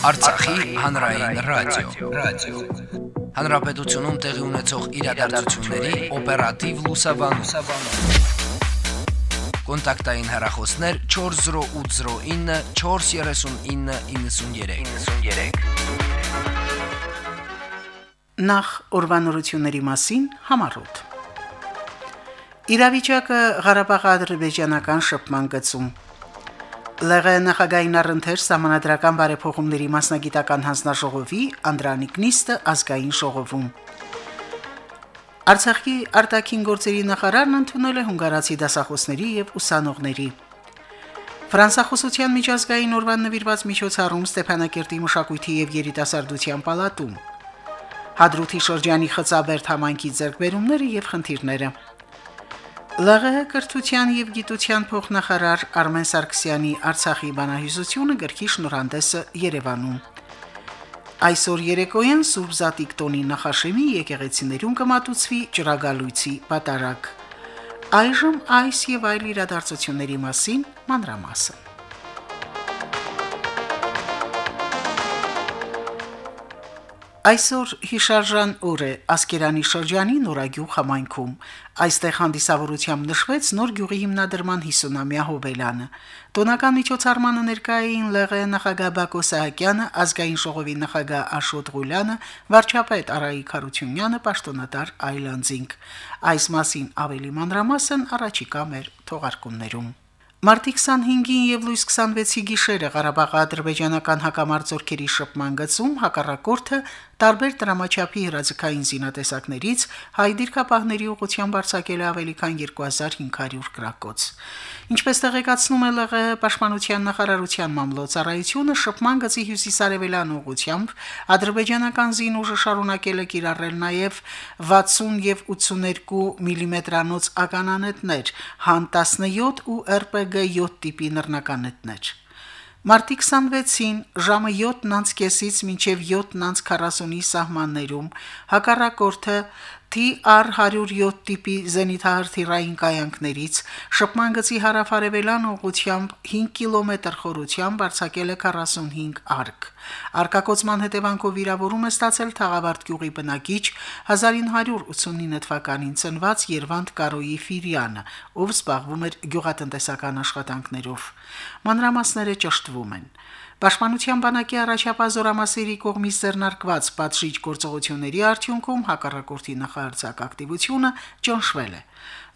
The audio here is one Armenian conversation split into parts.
Արցախի հանրային ռադիո, ռադիո։ Հանրապետությունում տեղի ունեցող իրադարձությունների օպերատիվ լուսաբանում։ Կոնտակտային հեռախոսներ 40809 43993։ 93։ Նախ ուրվանորությունների մասին համառոտ։ Իրավիճակը Ղարաբաղի ադրբեջանական շփման գծում ԼՂ նախագահային առընթեր համանդրական բարեփոխումների մասնագիտական հանձնաժողովի Անդրանիկ Նիստը ազգային ժողովում Արցախի արտաքին գործերի նախարարն ընդունել է հունգարացի դասախոսների եւ ուսանողների Ֆրանսախոսության միջազգային օրվան նվիրված միջոցառում Ստեփանակերտի մշակույթի եւ երիտասարդության պալատում Հադրութի շրջանի Խծաբերդ համայնքի ձեռքբերումները եւ խնդիրները ԼՂՀ կրթության եւ գիտության փոխնախարար Արմեն Սարգսյանի Արցախի բանահյուսությունը գրքի շնորհանդեսը Երևանում։ Այսօր երեկոյան Սուրբ Զատիկ տոնի նախաշեմի եկեղեցիներում կմատուցվի ճրագալույցի պատարակ։ Այժմ այս եւ այլ իրադարձությունների մասին մանրամասն։ Այսօր հիշարժան օր է Ասկերանի շրջանի Նորագյուղ համայնքում։ Այստեղ հանդիսավորությամբ նշվեց նոր գյուղի հիմնադրման 50-ամյա հոբելյանը։ Տոնական միջոցառմանը ներկայ էին ԼՂ նախագահ Բակո Սահակյանը, ազգային ժողովի նախագահ Աշոտ Ղուլյանը, վարչապետ Արայիկ Խարությունյանը, պաշտոնատար Այլանդզինգ։ Այս մասին ավելի մանրամասն առաջիկա մեր թողարկումներում։ Մարտի 25-ին եւ լույս 26-ի գիշերը Ղարաբաղի ադրբեջանական հակամարտությունների շփման գծում հակառակորդը տարբեր դրամաչափի հրաձգային զինատեսակներից հայ դիրքապահների ուղղությամբ արձակել ավելի քան 2500 գրակոց։ Ինչպես տեղեկացնում է ԼՂՀ պաշտպանության նախարարության մամլոյցարայությունը, շփման գծի հյուսիսարևելյան ուղղությամբ ադրբեջանական զինուժը շարունակել է կիրառել նաև 60 եւ 82 մմ-անոց ականանետներ, հան 17 ու RPG 7 տիպի նռնականետներ։ Մարտի 26-ին ժամը 7:00-ից մինչև 7:40-ի սահմաններում հակառակորդը TR-107 տիպի զենիթահրթիռային կայանքներից շփման գծի հարավարևելան ուղությամբ 5 կիլոմետր խորությամբ արձակել է 45 արկ։ Արկակոծման հետևանքով վիրավորում է ստացել Թաղավարտ գյուղի բնակիչ 1989 թվականին ծնված Երվանդ Կարոյի Ֆիրյանը, ով զբաղվում էր գյուղատնտեսական աշխատանքներով։ Մանրամասները ճշտվում են։ Պաշտպանության բանակի առաջապահ զորամասերի կողմից ձեռնարկված պատժիչ գործողությունների արդյունքում հակառակորդի նախարարցակ ակտիվությունը ճնշվել է։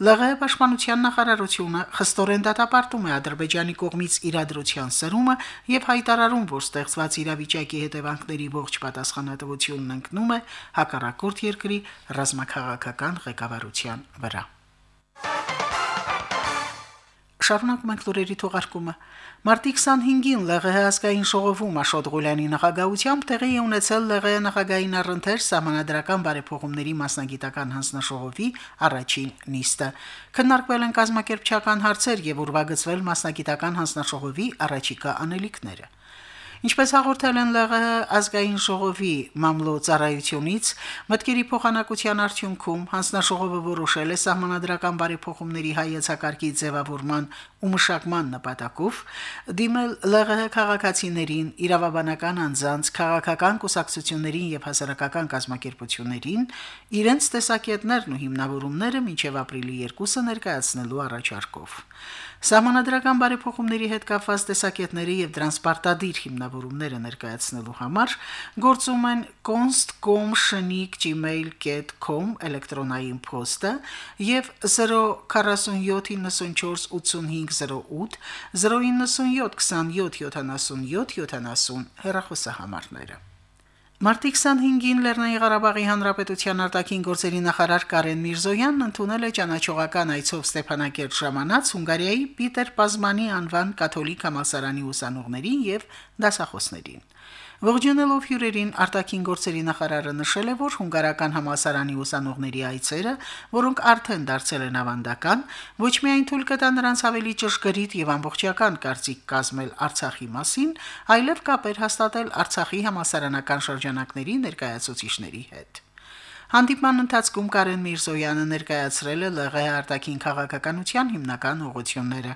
ԼՂՀ պաշտպանության նախարարությունը խստորեն դատապարտում է Ադրբեջանի կողմից իրադրության սրումը եւ հայտարարում, որ ստեղծված իրավիճակի հետևանքների ողջ պատասխանատվությունն ընկնում է հակառակորդ երկրի ռազմաքաղաքական ղեկավարության վրա։ Շարունակում ենք լուրերի թողարկումը։ Մարտի 25-ին ԼՂՀ ազգային ժողովում Աշոտ Ղուլյանի նախագահությամբ տեղի է ունեցել ԼՂՀ նախագահային առընթեր համանadrական բարեփոխումների մասնագիտական հանձնաժողովի առաջին նիստը։ Քննարկվել են կազմակերպչական հարցեր եւ ուրվագծվել մասնագիտական հանձնաժողովի առաջիկա անելիքները։ Ինչպես հաղորդել են ԼՂՀ ազգային ժողովի մամլո ծառայությունից, մտքերի փոխանակության արդյունքում հանձնաժողովը որոշել է սահմանադրական բարեփոխումների հայեցակարգի ձևավորման ու մշակման նպատակով դիմել ԼՂՀ քաղաքացիներին, իրավաբանական անձանց, քաղաքական կուսակցություններին եւ հասարակական կազմակերպություններին իրենց տեսակետներն ու հիմնավորումները մինչև ապրիլի 2-ը ներկայացնելու առաջարկով։ Սահմանադրական բարեփոխումների հետ կապված տեսակետների եւ դրանց պարտադիր հիմնավորումները ներկայացնելու համար գործում են const.com/gmail.com էլեկտրոնային փոստը եւ 047948508 097277770 հեռախոսահամարները։ Մարտի 25-ին Լեռնային Ղարաբաղի Հանրապետության արտաքին գործերի նախարար Կարեն Միրզոյանն ընդունել է ճանաչողական այցով Ստեփանակերտ ժամանած Հունգարիայի Պիտեր Պազմանի անվան կաթոլիկ համալսարանի ուսանողներին եւ դասախոսներին։ Ողջունելով հյուրերին արտաքին գործերի նախարարը նշել է, որ հունգարական համասարանի ուսանողների այցերը, որոնք արդեն դարձել են ավանդական, ոչ միայն թույլ կտա նրանց ավելի ճշգրիտ եւ ամբողջական կարծիք կազմել Արցախի մասին, այլև կապեր հաստատել Արցախի համասարանական շրջանակների ներկայացուցիչների հետ։ Հանդիպման ընթացքում Կարեն Միրզոյանը ներկայացրել է ԼՂՀ արտաքին քաղաքականության հիմնական ուղղությունները,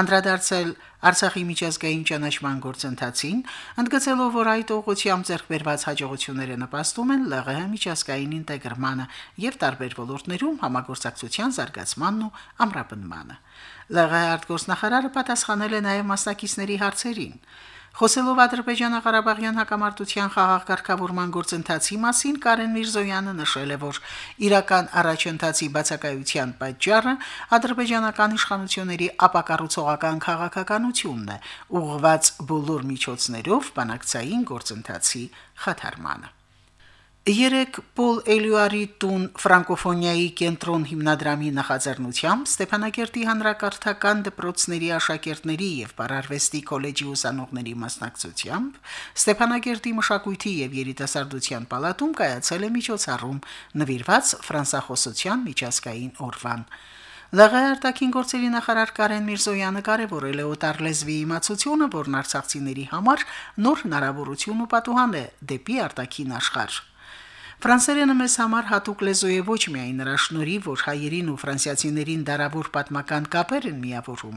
անդրադարձել Արցախի միջազգային ճանաչման գործընթացին, ընդգծելով, որ այդ ուղղությամբ ձեռք բերված հաջողությունները նպաստում են ԼՂՀ միջազգային ինտեգրմանը եւ տարբեր ոլորտներում համագործակցության զարգացմանն ու ամրապնմանը։ ԼՂՀ արտգործնախարարը պատասխանել է նաեւ մասնակիցների հարցերին։ Խոսելով Ադրբեջանա-Ղարաբաղյան հակամարտության խաղաղ կարգավորման գործընթացի մասին Կարեն Միրզոյանը նշել է, որ իրական առաջընթացի բացակայության պատճառը ադրբեջանական իշխանությունների ապակառուցողական քաղաքականությունն է, ուղղված բոլոր միջոցներով բանակցային գործընթացի խաթարմանը։ Երեք Պոլ Էլյուարի տուն ֆրանկոֆոնիայի կենտրոն հիմնադրամի նախաձեռնությամբ Ստեփանակերտի հանրակրթական դպրոցների աշակերտների եւ Պարարվեստի քոլեջի ուսանողների մասնակցությամբ Ստեփանակերտի մշակույթի եւ երիտասարդության պալատում կայացել է միջոցառում նվիրված ֆրանսախոսության միջազգային օրվան։ ԼՂ արտաքին գործերի նախարար Կարեն Միրզոյանը կարևորել է օտար լեզվի իմացությունը, որն արցախցիների համար նոր հնարավորություն ու պատուհան է դեպի արտաքին աշխարհ։ Ֆրանսերենը մեզ համար հատուկ լեզու է ոչ միայն նրա շնորհիվ, որ հայերին ու ֆրանսիացիներին դարավոր պատմական կապեր են միավորում,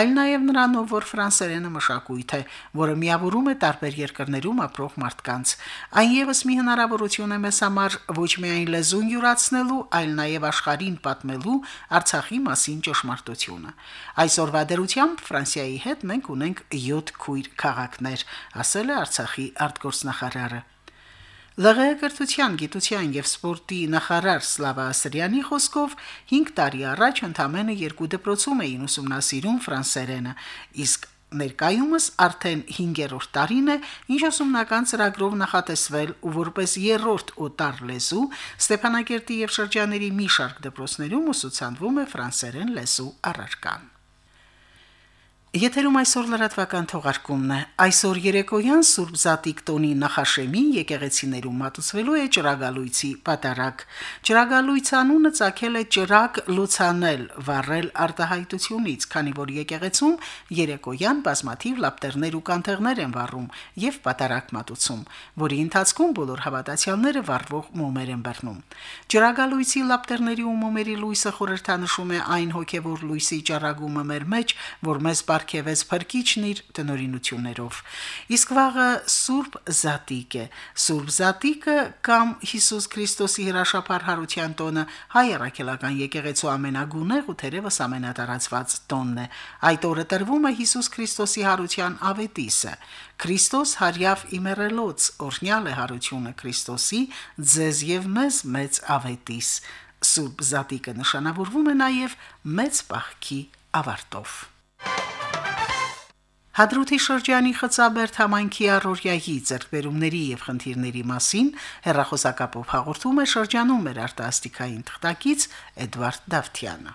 այլ նաև նրանով, որ ֆրանսերենը մշակույթ է, որը միավորում է տարբեր երկրներում ապրող մարդկանց։ Այն եւս մի հնարավորություն է մեզ համար ոչ միայն լեզուն յուրացնելու, այլ նաև աշխարհին պատմելու Արցախի մասին ճշմարտությունը։ Այսօրվա դերությամբ Ֆրանսիայի հետ մենք ունենք 7 քույր քաղաքներ, ասել է Արցախի արտգործնախարարը։ ԼՂՀ կրթության, գիտության եւ սպորտի նախարար Սլավա Ասրյանի խոսքով 5 տարի առաջ ընդամենը երկու դպրոցում էին ուսումնասիրում ֆրանսերենը, իսկ ներկայումս արդեն 5-րդ տարին է, ինչ ուսումնական ծրագրով նախատեսվել ու որպես երրորդ օտար լեզու Ստեփանակերտի եւ շրջաների մի շարք դպրոցներում ուսուցանվում է ֆրանսերեն լեզու առարկան։ Եթերում այսօր լրատվական թողարկումն է։ Այսօր երեկոյան Սուրբ Զատիկ տոնի նախաշեմին եկեղեցիներում մատուցվելու է ճրագալույցի պատարակ։ Ճրագալույց անունը ցակել է ճրագ լուցանել, վառել արտահայտությունից, քանի որ եկեղեցում երեկոյան բազմաթիվ լապտերներ ու կանթեղներ են վառում եւ պատարակ մատուցում, որի ընթացքում բոլոր հավատացյալները վառվող մոմեր են բռնում։ Ճրագալույցի լապտերների ու մոմերի լույսը խորհրդանշում է այն հոգեվոր լույսի ճառագումը մեր մեջ, որ մեզ պարգևեց Փրկիչն իր տնորինություններով։ Իսկ վաղը Սուրբ Զատիկ է։ Սուրբ Զատիկը կամ Հիսուս Քրիստոսի հրաշափառ հարության տոնը հայ առաքելական եկեղեցու ամենագունեղ ու թերևս ամենատարածված տոնն է։ Այդ օրը տրվում է Հիսուս Քրիստոսի հարության ավետիսը։ Քրիստոս հարյավ իմերելոց օրնյալ է հարությունը Քրիստոսի ձեզ եւ մեզ մեծ ավետիս։ Սուրբ Զատիկը նշանավորվում է նաև մեծ պահքի ավարտով։ Հադրութի շրջանի Խծաբերդ համայնքի առօրյայի ձեռքբերումների եւ խնդիրների մասին հերրախոսակապով հաղորդում է շրջանում մեր արտասթիկային թղթակից Էդվարդ Դավթյանը։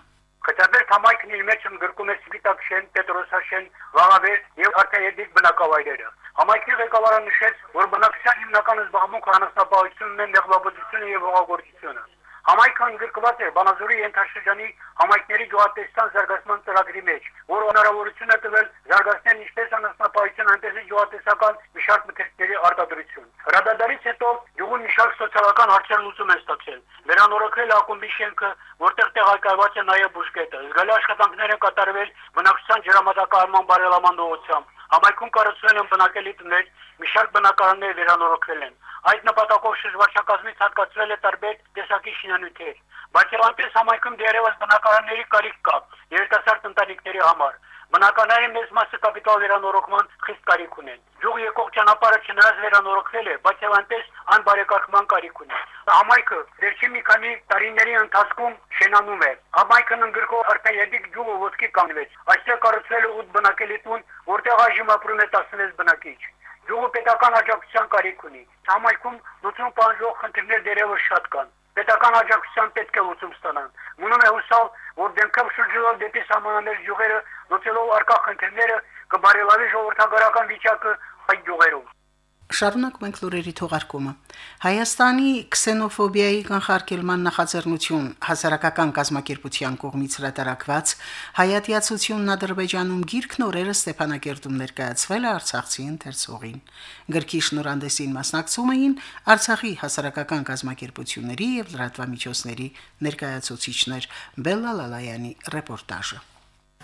Խծաբերդ համայնքն իր մեջ ընդգրկում է Սպիտակշեն, Պետրոսաշեն, Վաղավերտ եւ Արտահերդիկ բնակավայրերը։ Համայնքի ղեկավարը նշեց, որ բնակչության հիմնական զբաղմունքը անասնապահությունն է, նեղլաբուծությունը եւ հողագործությունը։ Համայնքը ընդգրկված է Վանաձորի ենթաշրջանի համայնքների գյուղատնտեսության զարգացման ծրագրի մեջ, որը հնարավորություն է տվել զարգացնել ինչպես անասնապահություն, այնպես էլ գյուղատնտեսական մի շարք մթերքների արտադրություն։ Հրադադարից հետո գյուղում մի շարք սոցիալական հարցեր լուծում են ստացել։ Վերանորոգվել ակումբի շենքը, որտեղ տեղակայված է նաև բուժկետը։ Զգալի աշխատանքներ են կատարվել բնակչության ջրամատակարարման բարելաման ուղղությամբ։ Համայնքում կառուցվել են բնակելի տներ, մի շարք բնակարաններ վերանորոգվել են։ Այդ նպատակով շրջվարչակազմից հատկացվել է տարբեր տեսակի շինանյութեր։ Բայց այնպես համայնքում դերևս բնակարանների կարիք կա երիտասարդ ընտանիքների համար։ Բնակարանների մեծ մասը կապիտալ վերանորոգման խիստ կարիք ունեն։ Ջուղ եկող ճանապարհը չնայած վերանորոգվել է, բայց եւ այնպես ան բարեկարգման կարիք ունի։ Համայնքը վերջին մի քանի տարիների ընթացքում շենանում է։ Համայնքն ընդգրկող արտահայտիկ ջուղը ոտքի կանվեց։ Այստեղ կառուցվել է 8 բնակելի տուն, որտեղ այժմ ապրում է 16 բնակիչ։ Յուղը պետական աջակցության կարիք ունի։ Համայնքում լուծում պահանջող խնդիրներ դերևս շատ կան։ Պետական աջակցության պետք է լուծում ստանան։ Մնում է հուսալ, որ դեմքով շրջելով դեպի սահմաններ յուղերը լուծելով արկա խնդիրները կբարելավի ժողովրդական վիճակը այդ յուղերում։ Շարունակ մենք լուրերի թողարկումը։ Հայաստանի քսենոֆոբիայի կանխարգելման նախաձեռնություն հասարակական կազմակերպության կողմից հրատարակված հայատյացությունն Ադրբեջանում գիրքն օրերը Ստեփանակերտում ներկայացվել է Արցախցի ընթերցողին։ Գրքի շնորհանդեսին մասնակցում էին Արցախի հասարակական կազմակերպությունների եւ լրատվամիջոցների ներկայացուցիչներ։ Բելլա Լալայանի ռեպորտաժը։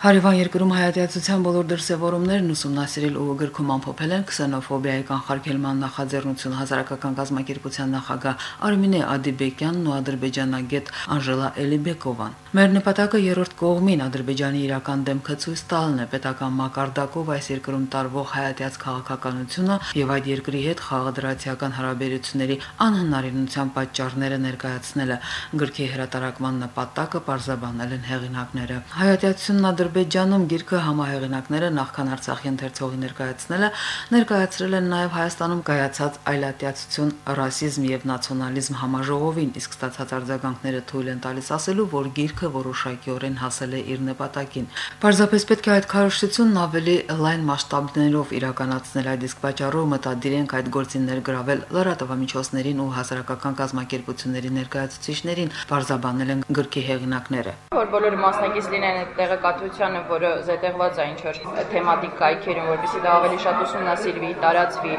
Հարևան երկրում հայատյացության բոլոր դրսևորումներն ուսումնասիրել ու գրքում ամփոփել են քսենոֆոբիայի կանխարգելման նախաձեռնություն հասարակական կազմակերպության նախագահ Արմինե Ադիբեկյանն ու ադրբեջանագետ Անժելա Էլիբեկովան։ Մեր նպատակը երրորդ կողմին Ադրբեջանի իրական դեմքը ցույց տալն է պետական մակարդակով այս երկրում տարվող հայատյաց քաղաքականությունը եւ այդ երկրի հետ խաղադրացիական հարաբերությունների անհնարինության պատճառները ներկայացնելը։ Գրքի հրատարակման նպատակը պարզաբանել են հեղինակները։ Հայատյացությունն Ադրբեջանում գիրքը համահեղինակները նախքան Արցախի ընթերցողի ներկայացնելը ներկայացրել են նաև Հայաստանում կայացած այլատյացություն, ռասիզմ եւ նացիոնալիզմ համաժողովին, իսկ ստացած արձագանքները թույլ են տալիս ասելու, որ գիրքը որոշակիորեն հասել է իր նպատակին։ Պարզապես պետք է այդ քարոշչությունն ավելի լայն մասշտաբներով իրականացնել այդ իսկ պատճառով մտադիր ենք այդ գործին ներգրավել լրատվամիջոցներին ու հասարակական կազմակերպությունների ներկայացուցիչներին, պարզաբանել են գրքի հեղինակները։ Որ բոլորը մասնակից լինեն այդ տեղեկատվության ինֆորմացիանը, որը զետեղված է ինչ-որ թեմատիկ կայքերում, որովհետեւ դա ավելի շատ ուսումնասիրվի, տարածվի,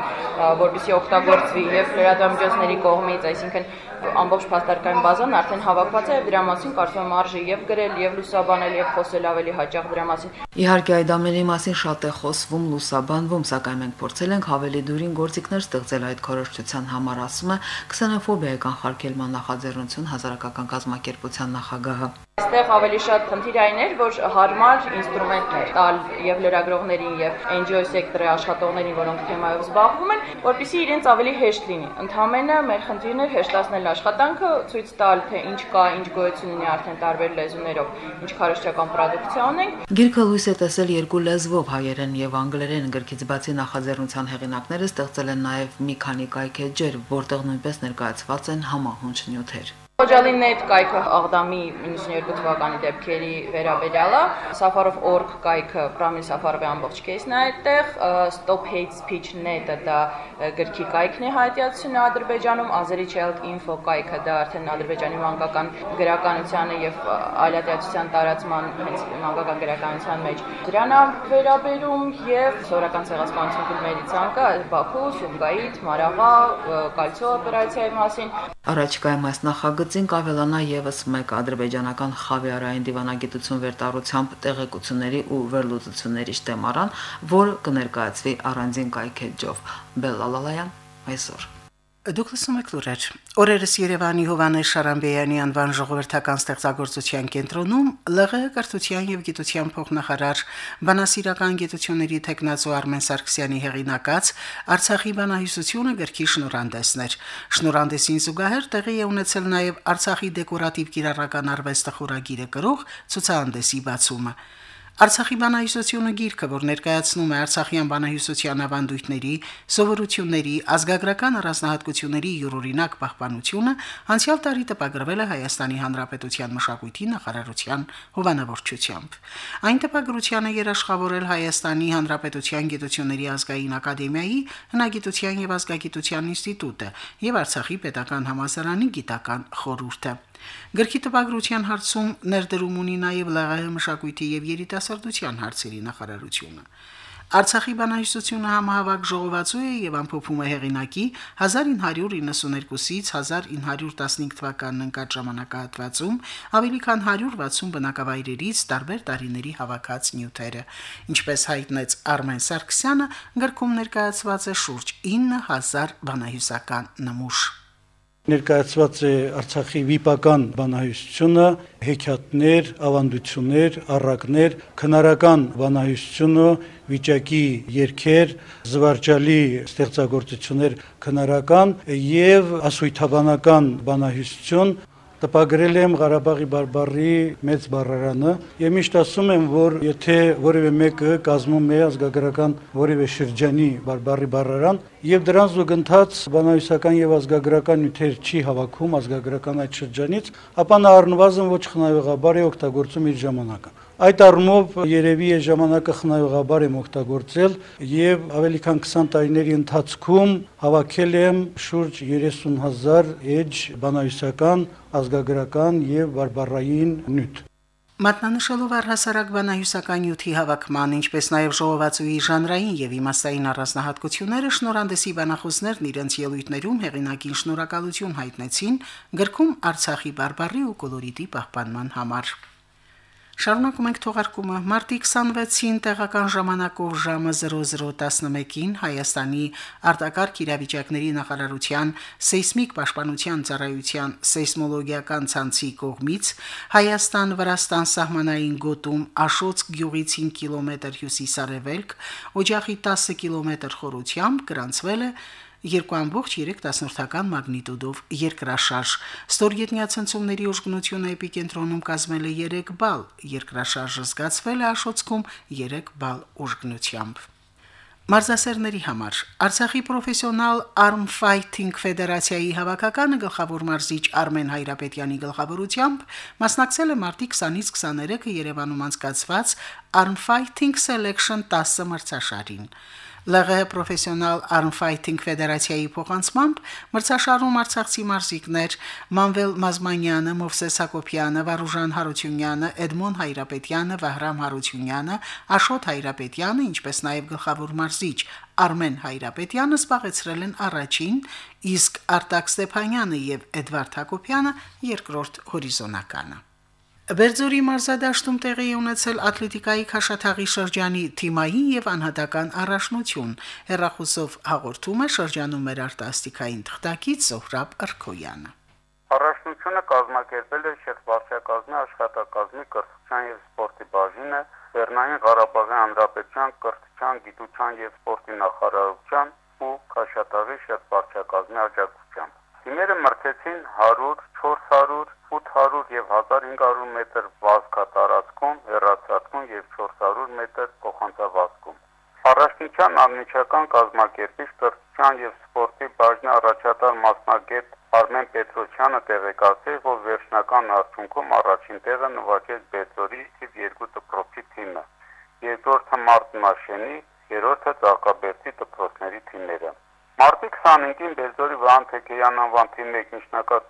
որովհետեւ օգտագործվի եւ լրատվամիջոցների կողմից, այսինքն ամբողջ փաստարկային բազան արդեն հավաքված է եւ դրա մասին կարծում եմ արժի եւ գրել եւ լուսաբանել եւ խոսել ավելի հաճախ դրա մասին։ Իհարկե այդ ամենի մասին շատ է խոսվում, լուսաբանվում, սակայն մենք փորձել ենք ավելի դուրին գործիքներ ստեղծել այդ քորոշչության համար, ասում է քսենոֆոբիայի կանխարգելման նախաձեռնություն հասարակական կազմակերպության նախագահը։ Այստեղ ավելի շատ խնդիր այն էր, որ հարմար ինստրումենտներ տալ եւ լրագրողներին եւ NGO սեկտորի աշխատողներին, որոնք թեմայով զբաղվում են, որpիսի իրենց ավելի հեշտ լինի։ Ընդհանրապես մեր խնդիրն էր հեշտացնել աշխատանքը, ցույց տալ, թե ինչ կա, ինչ գոյություն ունի արդեն տարբեր լեզուներով, ինչ քարոշչական պրոդուկցիա ունենք։ Գիրքը լույս է տեսել երկու լեզվով՝ հայերեն եւ անգլերեն։ Գրքից բացի նախաձեռնության հեղինակները ստեղծել են նաեւ մի քանի կայքեջեր, որտեղ նույնպես ներկայացված են համահունչ նյութեր։ Օջալինետ կայքը Աղդամի 92 թվականի դեպքերի վերաբերյալը, Safarov.org կայքը Պրամիլ Safarov-ի ամբողջ կեսն է այդտեղ, Stop Hate Speech.net-ը դա գրքի կայքն է հայտյացությունը Ադրբեջանում, Azeri Child Info կայքը դա արդեն Ադրբեջանի մանկական գրականությանը եւ այլատիացության տարածման հենց մանկական գրականության մեջ դրան է վերաբերում եւ սորական ցեղասպանություն ֆիլմերի ցանկը Բաքու, Սումգայիթ, Մարաղա, Կալցո օպերացիայի մասին Առաջկայում այս նախագծին կավելանա եւս մեկ ադրբեջանական խավիարային դիվանագիտություն վերտարությամբ տեղեկությունների ու վերլուծությունների շտեմարան, որ կներկայացվի առանձին կայքեջով։ Բելլալալայան այսօր Դուք լսում եք լուրեր։ Օրերս Երևանի Հովանես Շարամբեյանի անվան ժողովրդական ստեղծագործության կենտրոնում ԼՂ կրթության եւ գիտության փոխնախարար բանասիրական գիտությունների տեխնացու Արմեն Սարգսյանի հեղինակած Արցախի բանահյուսությունը գրքի շնորհանդեսներ։ Շնորհանդեսին զուգահեռ տեղի է ունեցել նաեւ Արցախի դեկորատիվ կիրառական արվեստը խորագիրը գրող ցուցահանդեսի բացումը։ Արցախի բանահյուսությունը գիրքը, որ ներկայացնում է Արցախյան բանահյուսության ավանդույթների, սովորությունների, ազգագրական առանձնահատկությունների յուրօրինակ պահպանությունը, անցյալ տարի տպագրվել է Հայաստանի Հանրապետության մշակույթի նախարարության հովանավորչությամբ։ Այն տպագրությանը երաշխավորել Հայաստանի Հանրապետության Գիտությունների ազգային ակադեմիայի հնագիտության եւ ազգագիտության ինստիտուտը եւ Արցախի պետական համալսարանի գիտական խորհուրդը։ Գրքի տպագրության հարցում ներդրում ունի նաև ԼՂՀ մշակույթի եւ երիտասարդության հարցերի նախարարությունը։ Արցախի բանահյուսությունը համահավաք ժողովածու է եւ ամփոփում է հեղինակի 1992-ից 1915 թվականն ընկած ժամանակահատվածում ավելի քան 160 բնակավայրերից տարբեր տարիների հավաքած նյութերը։ Ինչպես հայտնեց Արմեն Սարգսյանը, գրքում ներկայացված է շուրջ 9000 բանահյուսական նմուշ ներկայացված է Արցախի վիպական բանահյուսությունը, հեքիաթներ, ավանդություններ, առակներ, քնարական բանահյուսությունը, վիճակի երկեր, զվարճալի ստեղծագործություններ քնարական եւ ասույթաբանական բանահյուսություն տպագրել եմ Ղարաբաղի բարբարի մեծ բառարանը եւ միշտ ասում եմ, որ եթե որևէ մեկը կազմում է ազգագրական որևէ շրջանի բարբարի բառարան եւ դրան զուգընթաց բանահյուսական եւ ազգագրական նյութեր չի հավաքում ազգագրական այդ շրջանից, ապա նա առնվազն ոչ խնայողաբար է օգտագործում իր ժամանակը։ Այդ առումով երևի է ժամանակը խնայողաբար եմ օգտագործել եւ ավելի քան 20 տարիների ընթացքում հավաքել եմ շուրջ 30000 էջ բանահյուսական, ազգագրական եւ բարբառային նյութ։ Մատնանշելով առհասարակ բանահյուսական նյութի հավաքման, ինչպես նաև ժողովածուի ժանրային եւ իմաստային առանձնահատկությունները շնորհանդեսի բանախոսներն իրենց ելույթներում հեղինակին շնորհակալություն հայտնեցին գրքում Արցախի բարբառի ու կոլորիտի պահպանման համար։ Շարունակում ենք թողարկումը։ Մարտի 26-ին տեղական ժամանակով ժամը 00:11-ին Հայաստանի արտակարգ իրավիճակների նախարարության սեյսմիկ պաշտպանության ծառայության սեյսմոլոգիական ցանցի կողմից Հայաստան-Վրաստան սահմանային գոտում Աշոց գյուղից 5 կիլոմետր հյուսիսարևելք, օջախի 10 կիլոմետր խորությամբ գրանցվել է 2.3 մագնիտուդով երկրաշարժ։ Ստորգետնյա ցնցումների ուժգնությունը էպիկենտրոնում կազմել է 3 բալ, երկրաշարժը զգացվել է Աշոցքում 3 բալ ուժգնությամբ։ Մարզասերների համար. Արցախի պրոֆեսիոնալ Arm Fighting Ֆեդերացիայի հավաքականը գլխավոր մարզիչ Արմեն Հայրապետյանի գլխավորությամբ մասնակցել է մարտի 20-ից 23-ը Երևանում անցկացված Arm Fighting Selection 10 մրցաշարին։ ԼՂՀ պրոֆեսիոնալ Fighting Ֆեդերացիայի փոխանցմամբ մրցաշարում արցախցի մարզիկներ Մանվել Մազմանյանը, Մովսես Հակոբյանը, Վարուժան Հարությունյանը, Էդմոն Հայրապետյանը, Վահրամ Հարությունյանը, Աշոտ Հայրապետյանը, ինչպես նաև գլխավոր մարզիչ Արմեն Հայրապետյանը զբաղեցրել են առաջին, իսկ Արտակ Ստեփանյանը եւ Էդվարդ Հակոբյանը երկրորդ հորիզոնականը։ Բերձորի մարզադաշտում տեղի ունեցել ատլետիկայի քաշաթաղի շրջանի թիմային եւ անհատական առաջնություն։ Հերախոսով հաղորդում է շրջանում մեր արտասթիկային թղթակից Զոհրաբ Արքոյանը։ Առաջնությունը կազմակերպել է շեփվարչակազմի աշխատակազմի կրթության եւ սպորտի բաժինը, Լեռնային Ղարաբաղի Հանրապետության կրթության, գիտության եւ սպորտի նախարարության ու Քաշաթաղի շեփվարչակազմի աջակցությամբ։ Թիմերը մրցեցին 100, 400, 800 եւ 1500 մետր վազքատարածքում, հեռացածքում եւ 400 մետր փոխանցավազքում։ Առաջնության անմիջական կազմակերպիչ կրթության եւ սպորտի բաժնի առաջատար մասնագետ Արմեն Պետրոսյանը տեղեկացրել, որ վերջնական արդյունքում առաջին տեղը նվաճեց Բեծորի թիվ 2 դպրոցի թիմը, երկրորդը Մարտնաշենի, երրորդը Ծաղկաբերդի դպրոցների թիմերը։ Մարտի 25-ին Բերձորի Վահան Թեքեյան անվան թիմի եկնիշնակած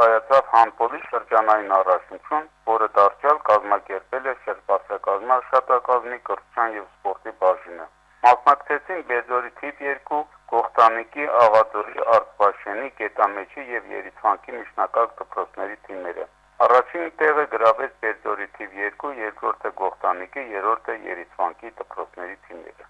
դպրոցի տալիչում կայացավ հանդբոլի շրջանային առաջնություն, որը դարձյալ կազմակերպել է շրջապատակազմի աշխատակազմի կրթության եւ սպորտի բաժինը։ Մասնակցեցին Բերձորի թիվ 2, Գողտանիկի, Աղատորի, Արտբաշենի, Գետամեջի եւ Երիցվանքի միջնակարգ դպրոցների թիմերը։ Առաջին տեղը գրավեց Բերձորի թիվ 2, երկրորդը Գողտանիկի, երրորդը Երիցվանքի դպրոցների թիմերը։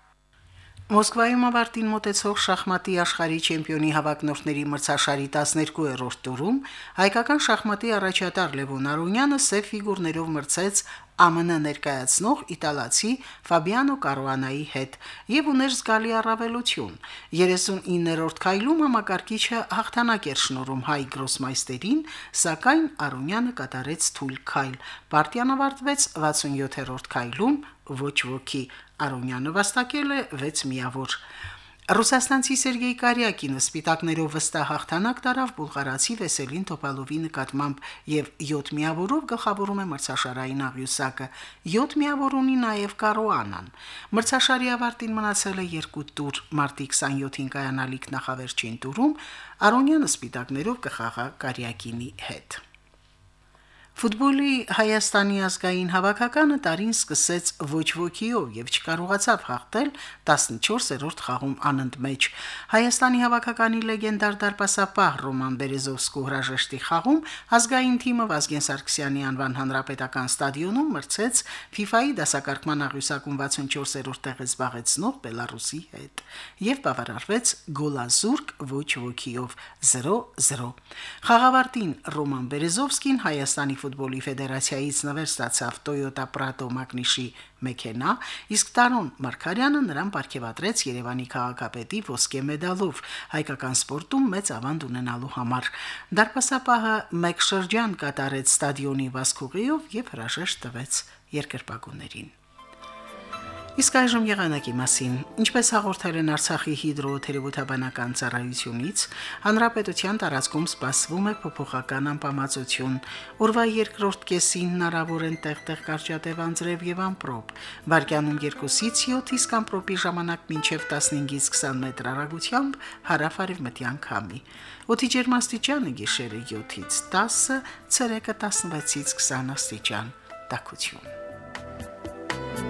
Մոսկվայում ավարտին մոտեցող շախմատի աշխարհի չեմպիոնի հավակնորդների մրցաշարի 12-րդ տուրում հայկական շախմատի առաջատար Լևոն Արոնյանը սև ֆիգուրներով մրցեց ԱՄՆ ներկայացնող իտալացի Ֆաբիանո Կարուանայի հետ եւ ուներ զգալի առավելություն 39-րդ քայլում համակարգիչը հաղթանակ էր շնորհում հայ գրոսմայստերին սակայն Արոնյանը կատարեց թույլ քայլ պարտիան ավարտվեց 67-րդ քայլում ոչ ոքի Արոնյանը վաստակել է 6 միավոր։ Ռուսաստանցի Սերգեյ Կարյակինը սպիտակներով վստահ հաղթանակ տարավ բուլղարացի Վեսելին Տոպալովի նկատմամբ եւ 7 միավորով գլխավորում է մրցաշարային աղյուսակը։ 7 միավոր ունի նաեւ Կարոանան։ Մրցաշարի ավարտին մնացել է 2 տուր։ Մարտի 27-ին կայանալիք նախավերջին տուրում Արոնյանը սպիտակներով կխաղա Կարյակինի հետ։ Ֆուտբոլի Հայաստանի ազգային հավաքականը տարին սկսեց ոչ ոքիով եւ չկարողացավ հաղթել 14-րդ խաղում անընդմեջ։ Հայաստանի հավաքականի լեգենդար դարպասապահ Ռոման Բերեզովսկու հրաժեշտի խաղում ազգային թիմը Վազգեն Սարգսյանի անվան հանրապետական ստադիոնում մրցեց FIFA-ի դասակարգման աղյուսակում 64-րդ տեղը զբաղեցնող Բելարուսի հետ եւ բավարարվեց գոլազուրկ ոչ ոքիով 0-0։ Խաղավարտին Ռոման Բերեզովսկին Հայաստանի ֆուտբոլի ֆեդերացիայից նվեր ստացավ Toyota Prato Magnishi մեքենա, իսկ Տարոն Մարկարյանը նրան ապարգևատրեց Երևանի քաղաքապետի ոսկե մեդալով հայկական սպորտում մեծ ավանդ ունենալու համար։ Դարպասապահը մեկ շրջան կատարեց ստադիոնի վասկուղիով եւ հրաժեշտ տվեց երկրպագուներին։ Իսկ այժմ եղանակի մասին։ Ինչպես հաղորդել են Արցախի հիդրոթերապևտաբանական ծառայությունից, հանրապետության տարածքում սպասվում է փոփոխական անբավարարություն։ Օրվա երկրորդ կեսին հնարավոր են տեղտեղ կարճատև անձրև եւ ամպրոպ։ Վարկյանում 2-ից 7, իսկ ամպրոպի ժամանակ մինչև 15-ից 20 մետր հեռագությամբ հարավ-արևմտյան քամի։ Օդի ջերմաստիճանը գիշերը 7-ից 10, ցերեկը 16-ից 20 աստիճան։ Տակություն։